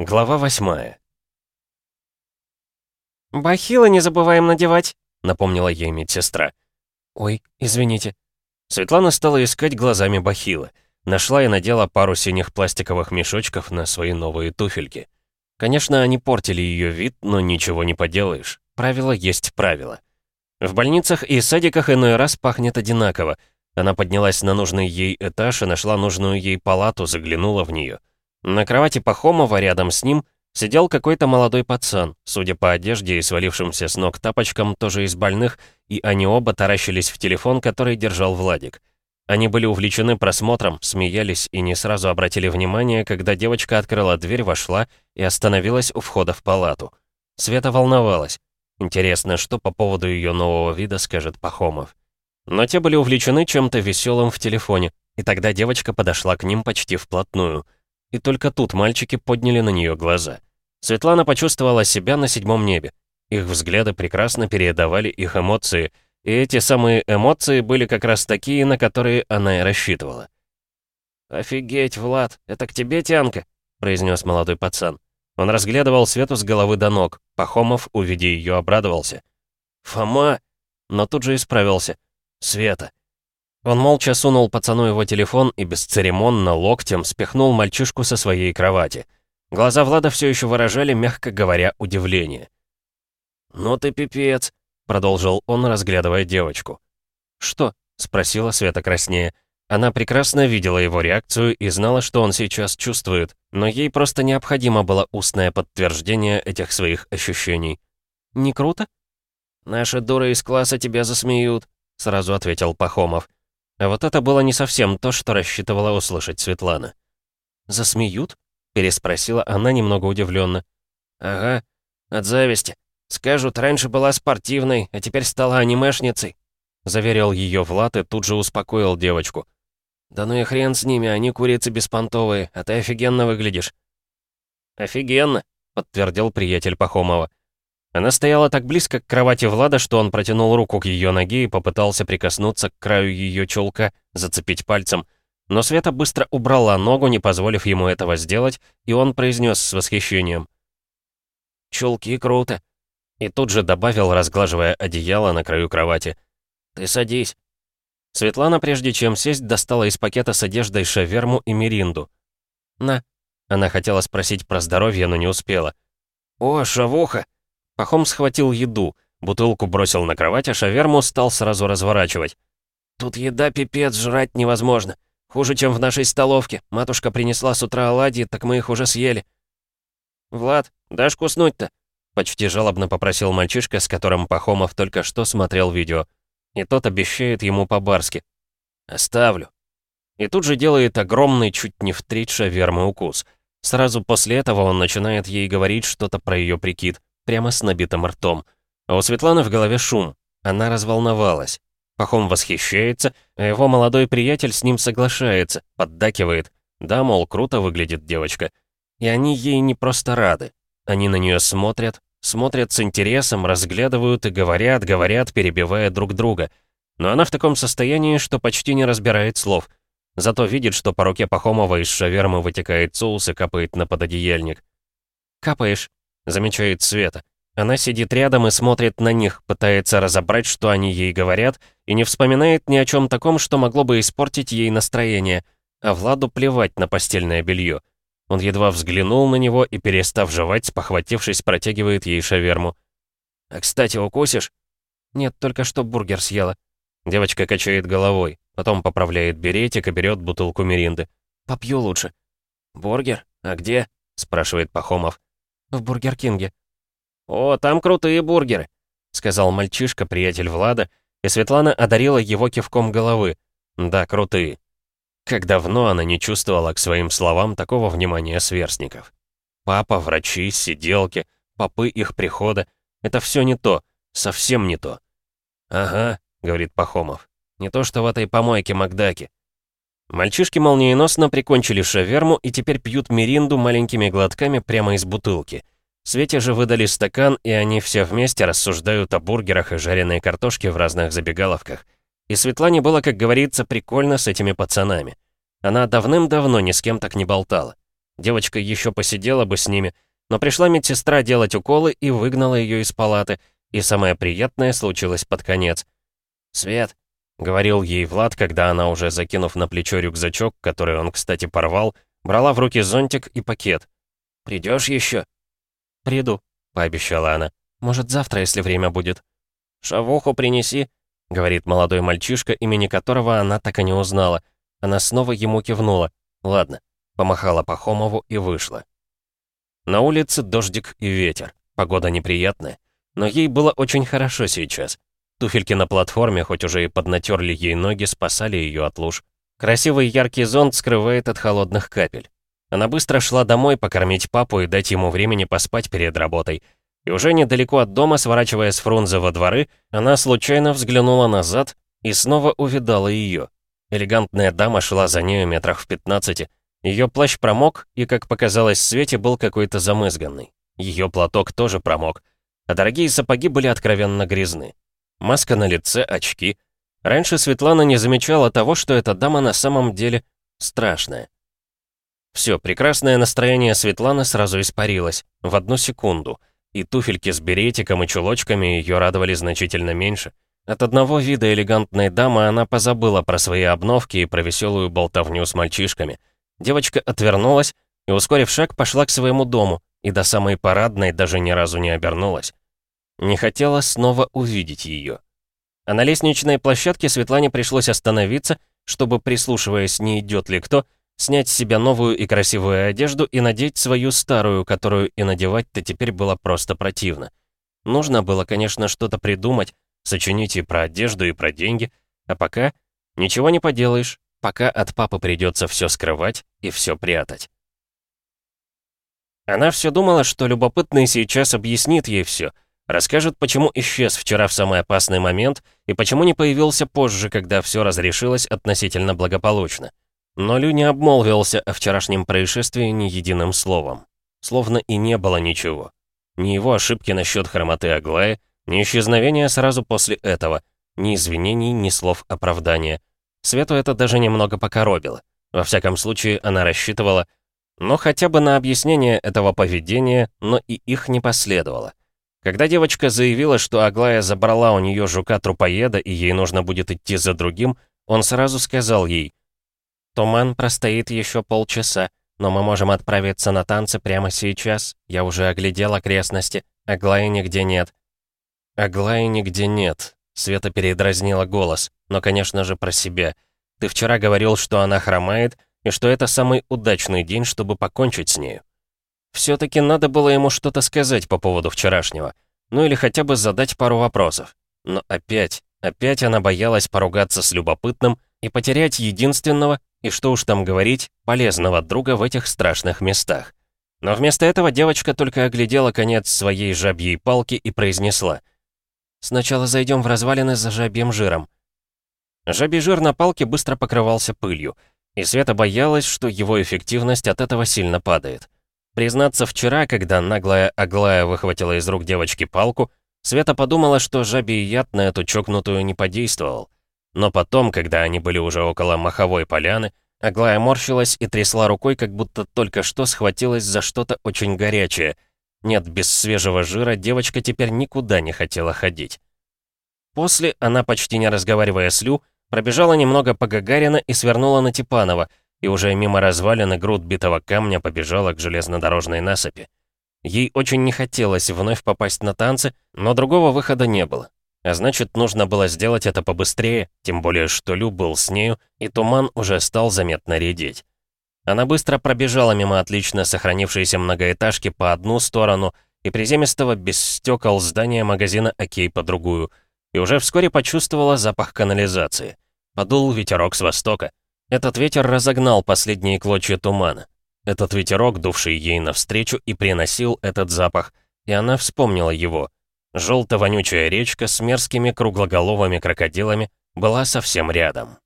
Глава восьмая. «Бахилы не забываем надевать», — напомнила ей медсестра. «Ой, извините». Светлана стала искать глазами бахилы. Нашла и надела пару синих пластиковых мешочков на свои новые туфельки. Конечно, они портили ее вид, но ничего не поделаешь. Правило есть правило. В больницах и садиках иной раз пахнет одинаково. Она поднялась на нужный ей этаж и нашла нужную ей палату, заглянула в нее. На кровати Пахомова рядом с ним сидел какой-то молодой пацан, судя по одежде и свалившимся с ног тапочкам, тоже из больных, и они оба таращились в телефон, который держал Владик. Они были увлечены просмотром, смеялись и не сразу обратили внимание, когда девочка открыла дверь, вошла и остановилась у входа в палату. Света волновалась. Интересно, что по поводу ее нового вида скажет Пахомов. Но те были увлечены чем-то веселым в телефоне, и тогда девочка подошла к ним почти вплотную — и только тут мальчики подняли на нее глаза. Светлана почувствовала себя на седьмом небе. Их взгляды прекрасно передавали их эмоции, и эти самые эмоции были как раз такие, на которые она и рассчитывала. «Офигеть, Влад, это к тебе тянка?» — произнес молодой пацан. Он разглядывал Свету с головы до ног. Пахомов, увидя ее, обрадовался. «Фома!» Но тут же исправился. «Света!» Он молча сунул пацану его телефон и бесцеремонно локтем спихнул мальчишку со своей кровати. Глаза Влада все еще выражали, мягко говоря, удивление. «Ну ты пипец», — продолжил он, разглядывая девочку. «Что?» — спросила Света краснее. Она прекрасно видела его реакцию и знала, что он сейчас чувствует, но ей просто необходимо было устное подтверждение этих своих ощущений. «Не круто?» «Наши дуры из класса тебя засмеют», — сразу ответил Пахомов. А вот это было не совсем то, что рассчитывала услышать Светлана. «Засмеют?» — переспросила она немного удивленно. «Ага, от зависти. Скажут, раньше была спортивной, а теперь стала анимешницей», — заверил ее Влад и тут же успокоил девочку. «Да ну и хрен с ними, они курицы беспонтовые, а ты офигенно выглядишь». «Офигенно», — подтвердил приятель Пахомова. Она стояла так близко к кровати Влада, что он протянул руку к ее ноге и попытался прикоснуться к краю ее челка, зацепить пальцем. Но Света быстро убрала ногу, не позволив ему этого сделать, и он произнес с восхищением. «Чулки круто!» И тут же добавил, разглаживая одеяло на краю кровати. «Ты садись!» Светлана, прежде чем сесть, достала из пакета с одеждой шаверму и миринду. «На!» Она хотела спросить про здоровье, но не успела. «О, шавуха!» Пахом схватил еду, бутылку бросил на кровать, а шаверму стал сразу разворачивать. «Тут еда пипец, жрать невозможно. Хуже, чем в нашей столовке. Матушка принесла с утра оладьи, так мы их уже съели». «Влад, дашь куснуть-то?» Почти жалобно попросил мальчишка, с которым Пахомов только что смотрел видео. И тот обещает ему по-барски. «Оставлю». И тут же делает огромный, чуть не в треть шавермы укус. Сразу после этого он начинает ей говорить что-то про ее прикид прямо с набитым ртом. А у Светланы в голове шум. Она разволновалась. Пахом восхищается, а его молодой приятель с ним соглашается, поддакивает. Да, мол, круто выглядит девочка. И они ей не просто рады. Они на нее смотрят, смотрят с интересом, разглядывают и говорят, говорят, перебивая друг друга. Но она в таком состоянии, что почти не разбирает слов. Зато видит, что по руке Пахомова из шавермы вытекает соус и капает на пододеяльник. «Капаешь», замечает Света. Она сидит рядом и смотрит на них, пытается разобрать, что они ей говорят, и не вспоминает ни о чем таком, что могло бы испортить ей настроение. А Владу плевать на постельное белье. Он едва взглянул на него и, перестав жевать, спохватившись, протягивает ей шаверму. «А, кстати, укусишь?» «Нет, только что бургер съела». Девочка качает головой, потом поправляет беретик и берет бутылку миринды. «Попью лучше». «Бургер? А где?» — спрашивает Пахомов. «В Бургер Кинге». «О, там крутые бургеры», — сказал мальчишка, приятель Влада, и Светлана одарила его кивком головы. «Да, крутые». Как давно она не чувствовала к своим словам такого внимания сверстников. Папа, врачи, сиделки, попы их прихода — это все не то, совсем не то. «Ага», — говорит Пахомов, — «не то, что в этой помойке Макдаки». Мальчишки молниеносно прикончили шаверму и теперь пьют миринду маленькими глотками прямо из бутылки. Свете же выдали стакан, и они все вместе рассуждают о бургерах и жареной картошке в разных забегаловках. И Светлане было, как говорится, прикольно с этими пацанами. Она давным-давно ни с кем так не болтала. Девочка еще посидела бы с ними, но пришла медсестра делать уколы и выгнала ее из палаты, и самое приятное случилось под конец. «Свет», — говорил ей Влад, когда она, уже закинув на плечо рюкзачок, который он, кстати, порвал, брала в руки зонтик и пакет. «Придешь еще?» «Приду», — пообещала она. «Может, завтра, если время будет». «Шавуху принеси», — говорит молодой мальчишка, имени которого она так и не узнала. Она снова ему кивнула. «Ладно», — помахала Пахомову и вышла. На улице дождик и ветер. Погода неприятная. Но ей было очень хорошо сейчас. Туфельки на платформе, хоть уже и поднатерли ей ноги, спасали ее от луж. Красивый яркий зонт скрывает от холодных капель. Она быстро шла домой покормить папу и дать ему времени поспать перед работой. И уже недалеко от дома, сворачивая с Фрунзе во дворы, она случайно взглянула назад и снова увидала ее. Элегантная дама шла за нею метрах в 15. Ее плащ промок, и, как показалось Свете, был какой-то замызганный. Ее платок тоже промок, а дорогие сапоги были откровенно грязны. Маска на лице, очки. Раньше Светлана не замечала того, что эта дама на самом деле страшная. Все, прекрасное настроение Светланы сразу испарилось, в одну секунду, и туфельки с беретиком и чулочками ее радовали значительно меньше. От одного вида элегантной дамы она позабыла про свои обновки и про веселую болтовню с мальчишками. Девочка отвернулась и, ускорив шаг, пошла к своему дому, и до самой парадной даже ни разу не обернулась. Не хотела снова увидеть ее. А на лестничной площадке Светлане пришлось остановиться, чтобы, прислушиваясь, не идет ли кто, снять с себя новую и красивую одежду и надеть свою старую, которую и надевать-то теперь было просто противно. Нужно было, конечно, что-то придумать, сочинить и про одежду, и про деньги, а пока ничего не поделаешь, пока от папы придется все скрывать и все прятать. Она все думала, что любопытный сейчас объяснит ей все — Расскажет, почему исчез вчера в самый опасный момент и почему не появился позже, когда все разрешилось относительно благополучно. Но Лю не обмолвился о вчерашнем происшествии ни единым словом. Словно и не было ничего. Ни его ошибки насчет хромоты Аглаи, ни исчезновения сразу после этого, ни извинений, ни слов оправдания. Свету это даже немного покоробило. Во всяком случае, она рассчитывала, но хотя бы на объяснение этого поведения, но и их не последовало. Когда девочка заявила, что Аглая забрала у нее жука-трупоеда и ей нужно будет идти за другим, он сразу сказал ей, «Туман простоит еще полчаса, но мы можем отправиться на танцы прямо сейчас. Я уже оглядел окрестности. Аглаи нигде нет». «Аглаи нигде нет», — Света передразнила голос, но, конечно же, про себя. «Ты вчера говорил, что она хромает, и что это самый удачный день, чтобы покончить с нею». Все-таки надо было ему что-то сказать по поводу вчерашнего. Ну или хотя бы задать пару вопросов. Но опять, опять она боялась поругаться с любопытным и потерять единственного, и что уж там говорить, полезного друга в этих страшных местах. Но вместо этого девочка только оглядела конец своей жабьей палки и произнесла. «Сначала зайдем в развалины за жабьим жиром». Жабий жир на палке быстро покрывался пылью, и Света боялась, что его эффективность от этого сильно падает. Признаться, вчера, когда наглая Аглая выхватила из рук девочки палку, Света подумала, что жабий яд на эту чокнутую не подействовал. Но потом, когда они были уже около маховой поляны, Аглая морщилась и трясла рукой, как будто только что схватилась за что-то очень горячее. Нет, без свежего жира девочка теперь никуда не хотела ходить. После она, почти не разговаривая с Лю, пробежала немного по Гагарина и свернула на Типанова, и уже мимо развалины груд битого камня побежала к железнодорожной насыпи. Ей очень не хотелось вновь попасть на танцы, но другого выхода не было. А значит, нужно было сделать это побыстрее, тем более, что Лю был с нею, и туман уже стал заметно редеть. Она быстро пробежала мимо отлично сохранившейся многоэтажки по одну сторону и приземистого без стекол здания магазина «Окей» по другую, и уже вскоре почувствовала запах канализации. Подул ветерок с востока. Этот ветер разогнал последние клочья тумана. Этот ветерок, дувший ей навстречу, и приносил этот запах, и она вспомнила его. Желто-вонючая речка с мерзкими круглоголовыми крокодилами была совсем рядом.